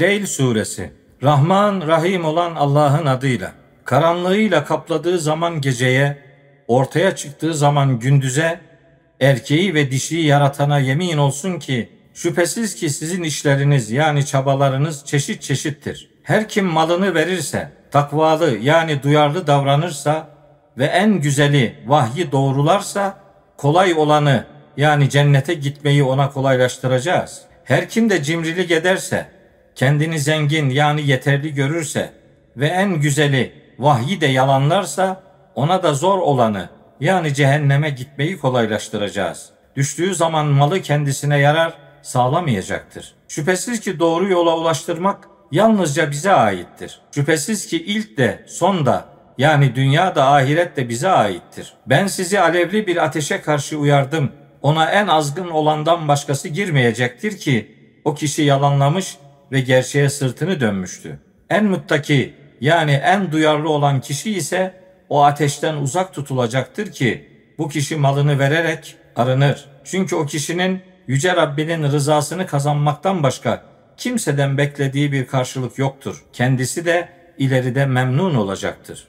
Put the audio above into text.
Leyl suresi Rahman Rahim olan Allah'ın adıyla karanlığıyla kapladığı zaman geceye ortaya çıktığı zaman gündüze erkeği ve dişiyi yaratana yemin olsun ki şüphesiz ki sizin işleriniz yani çabalarınız çeşit çeşittir. Her kim malını verirse, takvalı yani duyarlı davranırsa ve en güzeli vahyi doğrularsa kolay olanı yani cennete gitmeyi ona kolaylaştıracağız. Her kim de cimrilik ederse, kendini zengin yani yeterli görürse ve en güzeli vahyi de yalanlarsa ona da zor olanı yani cehenneme gitmeyi kolaylaştıracağız. Düştüğü zaman malı kendisine yarar sağlamayacaktır. Şüphesiz ki doğru yola ulaştırmak yalnızca bize aittir. Şüphesiz ki ilk de son da yani dünya da ahiret de bize aittir. Ben sizi alevli bir ateşe karşı uyardım. Ona en azgın olandan başkası girmeyecektir ki o kişi yalanlamış ve gerçeğe sırtını dönmüştü. En muttaki yani en duyarlı olan kişi ise o ateşten uzak tutulacaktır ki bu kişi malını vererek arınır. Çünkü o kişinin yüce Rabbinin rızasını kazanmaktan başka kimseden beklediği bir karşılık yoktur. Kendisi de ileride memnun olacaktır.